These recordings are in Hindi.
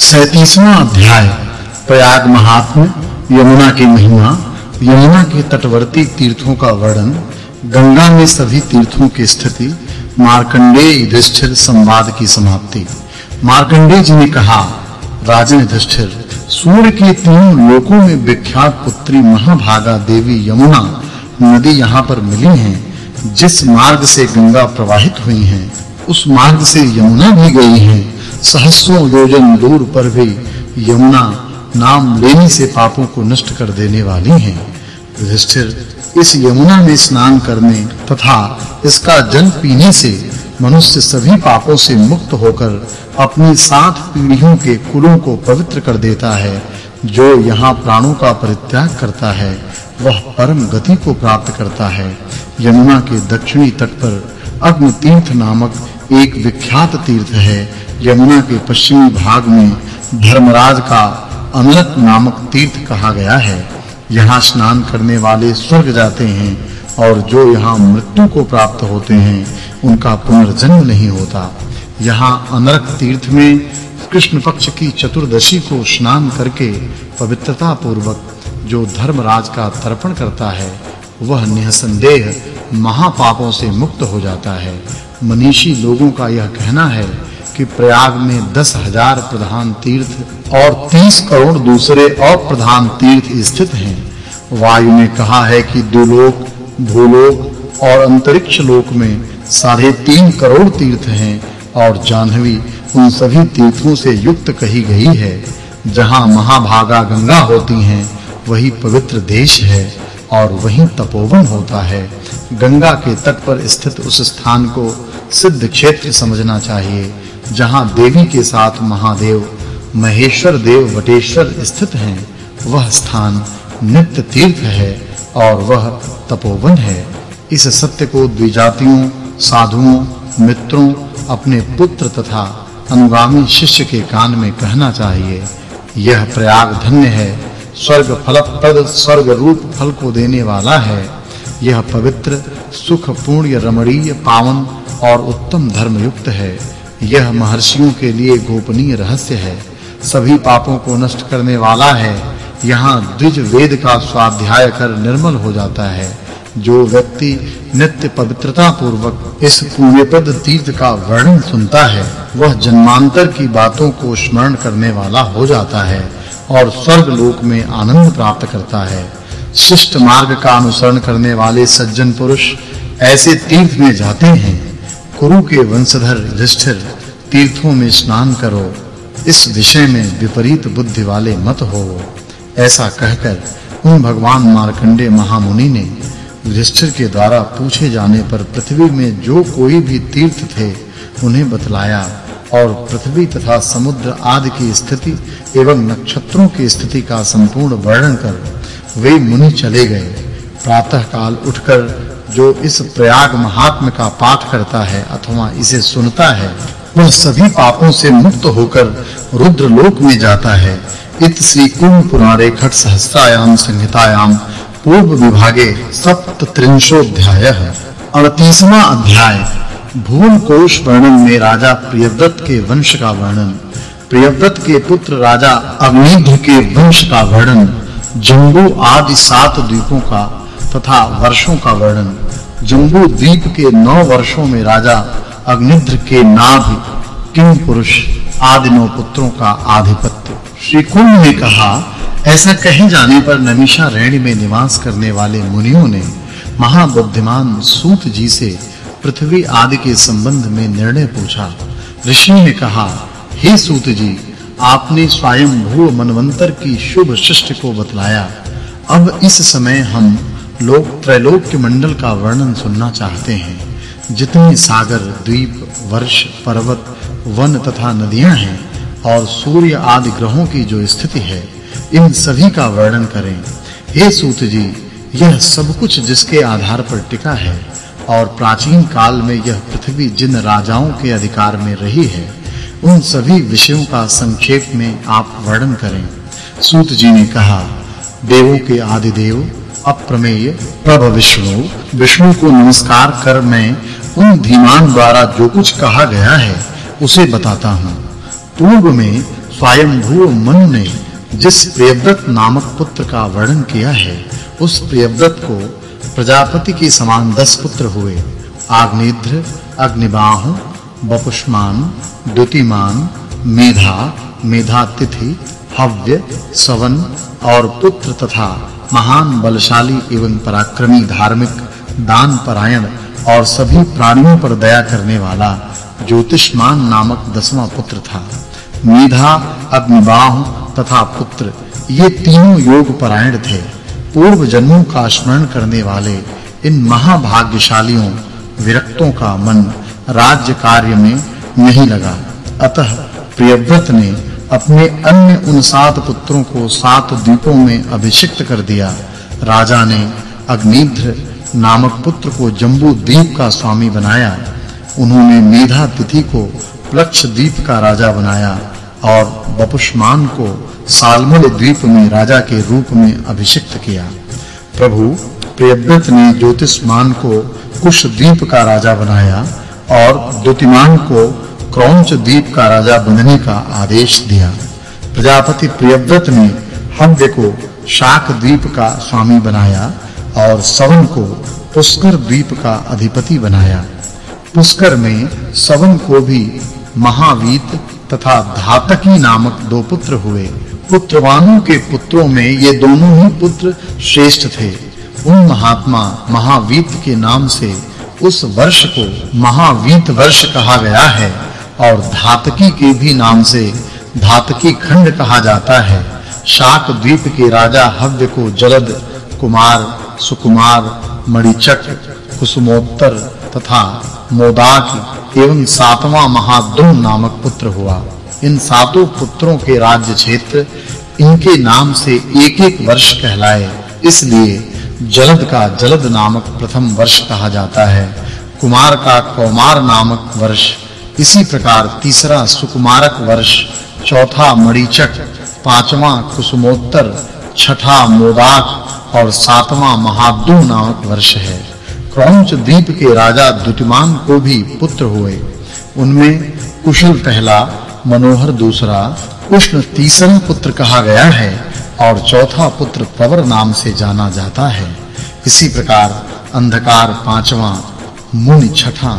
सैतीसवां अध्याय, प्रयाग महात्म्य, यमुना की महिमा, यमुना के तटवर्ती तीर्थों का वर्णन, गंगा में सभी तीर्थों की स्थिति, मार्कंडेय युधिष्ठिर संवाद की समाप्ति। मार्कंडेय जी ने कहा, राजन युधिष्ठिर, सूर्य के तीन लोकों में विख्यात पुत्री महाभागा देवी यमुना, नदी यहाँ पर मिली है, जिस मार्ग से गंगा प्रवाहित हुई है, उस मार्ग से यमुना भी गई है। सहस्रों योजन दूर पर भी यमुना नाम लेने से पापों को नष्ट कर देने वाली है। युधिष्ठिर, इस यमुना में स्नान करने तथा इसका जल पीने से मनुष्य सभी पापों से मुक्त होकर अपनी सात पीढ़ियों के कुलों को पवित्र कर देता है, जो यहाँ प्राणों का परित्याग करता है। वह परम गति को प्राप्त करता है। यमुना के दक्षिणी तट पर अग्नि तीर्थ नामक एक विख्यात तीर्थ है यमुना के पश्चिमी भाग में धर्मराज का अमलक नामक तीर्थ कहा गया है। यहाँ स्नान करने वाले स्वर्ग जाते हैं और जो यहाँ मृत्यु को प्राप्त होते हैं, उनका पुनर्जन्म नहीं होता। यहाँ अनरक तीर्थ में कृष्ण पक्ष की चतुर्दशी को स्नान करके पवित्रता पूर्वक जो धर्मराज का तर्पण करता है, वह निसंदेह महापापों से मुक्त हो जाता है। मनीषी लोगों का यह कहना है कि प्रयाग में दस हज़ार प्रधान तीर्थ और तीस करोड़ दूसरे अप्रधान तीर्थ स्थित हैं। वायु ने कहा है कि दुलोक, भूलोक और अंतरिक्ष लोक में साढ़े तीन करोड़ तीर्थ हैं और जाह्नवी उन सभी तीर्थों से युक्त कही गई है। जहाँ महाभागा गंगा होती हैं, वही पवित्र देश है और वहीं तपोवन होता है। गंगा के तट पर स्थित उस स्थान को सिद्ध क्षेत्र समझना चाहिए। जहाँ देवी के साथ महादेव, महेश्वर देव वटेश्वर स्थित हैं, वह स्थान नित्य तीर्थ है और वह तपोवन है। इस सत्य को द्विजातियों, साधुओं, मित्रों, अपने पुत्र तथा अनुगामी शिष्य के कान में कहना चाहिए। यह प्रयाग धन्य है, स्वर्ग फलप्रद, स्वर्ग रूप फल को देने वाला है। यह पवित्र सुख पूर्ण रमणीय, पावन और उत्तम धर्मयुक्त है। यह महर्षियों के लिए गोपनीय रहस्य है। सभी पापों को नष्ट करने वाला है। यहाँ द्विज वेद का स्वाध्याय कर निर्मल हो जाता है। जो व्यक्ति नित्य पवित्रता पूर्वक इस पुण्यप्रद तीर्थ का वर्णन सुनता है, वह जन्मांतर की बातों को स्मरण करने वाला हो जाता है और स्वर्ग लोक में आनंद प्राप्त करता है। शिष्ट मार्ग का अनुसरण करने वाले सज्जन पुरुष ऐसे तीर्थ में जाते हैं कुरु के वंशधर, युधिष्ठिर, तीर्थों में स्नान करो। इस विषय में विपरीत बुद्धि वाले मत हो। ऐसा कहकर उन भगवान मार्कंडे महामुनि ने युधिष्ठिर के द्वारा पूछे जाने पर पृथ्वी में जो कोई भी तीर्थ थे, उन्हें बतलाया और पृथ्वी तथा समुद्र आदि की स्थिति एवं नक्षत्रों की स्थिति का संपूर्ण वर्णन कर वे मुनि चले गए। प्रातः काल उठकर जो इस प्रयाग महात्म का पाठ करता है अथवा इसे सुनता है, वह सभी पापों से मुक्त होकर रुद्र लोक में जाता है। इत श्री कुंभ पुराणे खट सहस्त्रायाम संहितायाम पूर्व विभागे सप्तत्रिंशोध्याय 38वां अध्याय। भूम कोश वर्णन में राजा प्रियव्रत के वंश का वर्णन। प्रियव्रत के पुत्र राजा अग्निध्र के वंश का वर्णन। जम्बू आदि सात द्वीपों का तथा वर्षों का वर्णन। जम्बू द्वीप के नौ वर्षों में राजा अग्निद्र के नाभ किंग पुरुष आदि नौ पुत्रों का आधिपत्य। श्री कुंभ ने कहा, ऐसा कहे जाने पर नमीशा रेणी में निवास करने वाले मुनियों ने महाबुद्धिमान सूत जी से पृथ्वी आदि के संबंध में निर्णय पूछा। ऋषि ने कहा, हे सूत जी, आपने स्वयं भू मनवंतर की शुभ शिष्ट को बतलाया। अब इस समय हम लोग त्रैलोक्य मंडल का वर्णन सुनना चाहते हैं। जितने सागर, द्वीप, वर्ष, पर्वत, वन तथा नदियाँ हैं और सूर्य आदि ग्रहों की जो स्थिति है, इन सभी का वर्णन करें। हे सूत जी, यह सब कुछ जिसके आधार पर टिका है और प्राचीन काल में यह पृथ्वी जिन राजाओं के अधिकार में रही है, उन सभी विषयों का संक्षेप में आप वर्णन करें। सूत जी ने कहा, देवों के आदि देव अप्रमेय प्रभ विष्णु विष्णु को नमस्कार कर मैं उन धीमान द्वारा जो कुछ कहा गया है, उसे बताता हूँ। पूर्व में स्वयंभू मनु ने जिस प्रियव्रत नामक पुत्र का वर्णन किया है, उस प्रियव्रत को प्रजापति के समान दस पुत्र हुए आग्नेध्र अग्निबाह, बपुष्मान, द्युतिमान, मेधा, मेधातिथि, हव्य, सवन और पुत्र तथा महान, बलशाली एवं पराक्रमी धार्मिक, दान परायण और सभी प्राणियों पर दया करने वाला ज्योतिषमान नामक दसवां पुत्र था। मेधा, अग्निबाहु तथा पुत्र, ये तीनों योग परायण थे। पूर्व जन्मों का स्मरण करने वाले इन महाभाग्यशालियों, विरक्तों का मन राज्य कार्य में नहीं लगा। अतः प्रियव्रत ने अपने अन्य उन सात पुत्रों को सात द्वीपों में अभिषिक्त कर दिया। राजा ने अग्निध्र नामक पुत्र को जम्बू द्वीप का स्वामी बनाया। उन्होंने मेधा तिथि को प्लक्ष द्वीप का राजा बनाया और बपुष्मान को सालमल द्वीप में राजा के रूप में अभिषिक्त किया। प्रभु प्रियव्रत ने ज्योतिषमान को कुश द्वीप का राजा बनाया और द्युतिमान को क्रौंच द्वीप का राजा बनने का आदेश दिया। प्रजापति प्रियव्रत ने हव्य को शाक द्वीप का स्वामी बनाया और सवन को पुष्कर द्वीप का अधिपति बनाया। पुष्कर में सवन को भी महावीत तथा धातकी नामक दो पुत्र हुए। पुत्रवानों के पुत्रों में ये दोनों ही पुत्र श्रेष्ठ थे। उन महात्मा महावीत के नाम से उस वर्ष को महावीत वर्ष कहा गया है। और धातकी के भी नाम से धातकी खंड कहा जाता है। शाक द्वीप के राजा हव्य को जलद, कुमार, सुकुमार, मणिचक, कुसुमोत्तर तथा मोदाक एवं सातवां महाद्रुम नामक पुत्र हुआ। इन सातों पुत्रों के राज्य क्षेत्र इनके नाम से एक-एक वर्ष कहलाए। इसलिए जलद का जलद नामक प्रथम वर्ष कहा जाता है। कुमार का कौमार नामक वर्ष इसी प्रकार तीसरा सुकुमारक वर्ष, चौथा मणिचक, पांचवा कुसुमोत्तर, छठा मोदाक और सातवां महाद्दु नामक वर्ष है। क्रौंच द्वीप के राजा दुतिमान को भी पुत्र हुए। उनमें कुशल पहला मनोहर दूसरा, कृष्ण तीसरा पुत्र कहा गया है और चौथा पुत्र प्रवर नाम से जाना जाता है। इसी प्रकार अंधकार पांचवा, मुनि छठा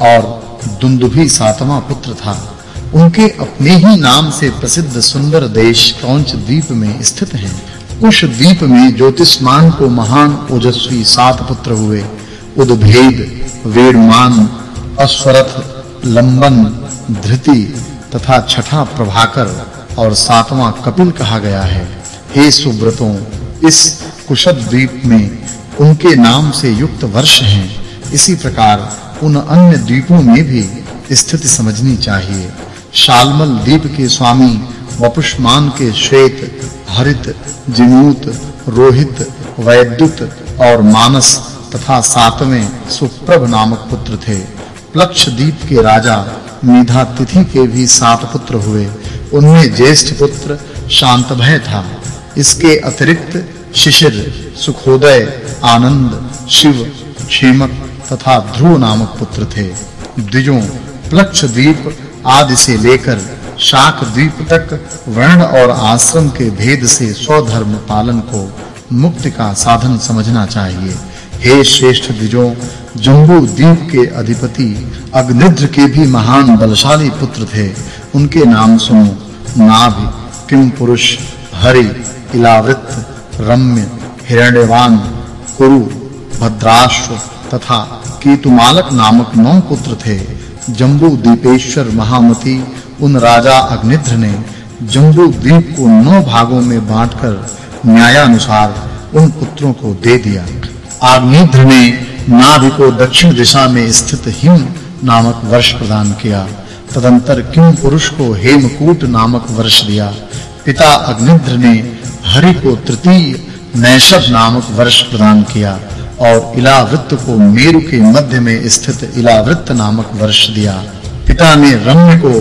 और दुंदुभि सातवां पुत्र था। उनके अपने ही नाम से प्रसिद्ध सुंदर देश कौंच द्वीप में स्थित हैं। उस द्वीप में ज्योतिषमान को महान ओजस्वी सात पुत्र हुए। उद्भेद, वेणुमान, अश्वरथ, लंबन, धृति तथा छठा प्रभाकर और सातवां कपिल कहा गया है। हे सुब्रतों इस कुशद द्वीप में उनके नाम से युक्त वर्ष हैं। इसी प्रकार उन अन्य द्वीपों में भी स्थिति समझनी चाहिए। शालमल द्वीप के स्वामी, वपुष्मान के श्वेत, हरित, जिनूत, रोहित, वैद्युत और मानस तथा सातवें सुप्रभ नामक पुत्र थे। प्लक्ष द्वीप के राजा मेधा तिथि के भी सात पुत्र हुए। उनमें ज्येष्ठ पुत्र शांतभय था। इसके अतिरिक्त शिशिर, सुखोदय, आनंद, शिव, क्षेमक तथा ध्रुव नामक पुत्र थे। द्विजों, प्लक्ष द्वीप आदि से लेकर शाक द्वीप तक वर्ण और आश्रम के भेद से स्वधर्म पालन को मुक्ति का साधन समझना चाहिए। हे श्रेष्ठ द्विजों, जम्बू द्वीप के अधिपति अग्निद्र के भी महान बलशाली पुत्र थे। उनके नाम सुनो, नाभि, किम पुरुष, हरि इलावृत रम्य, हिरण्यवान, कुरु, भद्राश्व तथा केतुमालक नामक नौ पुत्र थे। जम्बू दीपेश्वर महामती, उन राजा अग्निध्र ने जम्बू द्वीप को नौ भागों में बांटकर न्यायानुसार उन पुत्रों को दे दिया। अग्निध्र ने नाभि को दक्षिण दिशा में स्थित हिम नामक वर्ष प्रदान किया। तदंतर किम पुरुष को हेमकूट नामक वर्ष दिया। पिता अग्निध्र ने हरि को तृतीय नैषद नामक वर्ष प्रदान किया। और इलावृत्त को मेरु के मध्य में स्थित इलावृत्त नामक वर्ष दिया। पिता ने रम्य को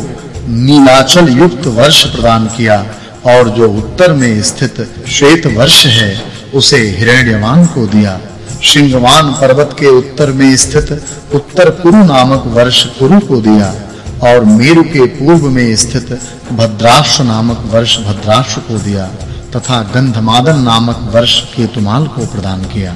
नीलाचल युक्त वर्ष प्रदान किया और जो उत्तर में स्थित श्वेत वर्ष है, उसे हिरण्यवान को दिया। सिंहवान पर्वत के उत्तर में स्थित उत्तर कुरु नामक वर्ष कुरु को दिया और मेरु के पूर्व में स्थित भद्राश्व नामक वर्ष भद्राश्व को दिया तथा गंधमादन नामक वर्ष केतुमाल को प्रदान किया।